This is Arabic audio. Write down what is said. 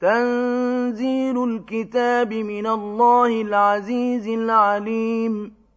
تنزيل الكتاب من الله العزيز العليم.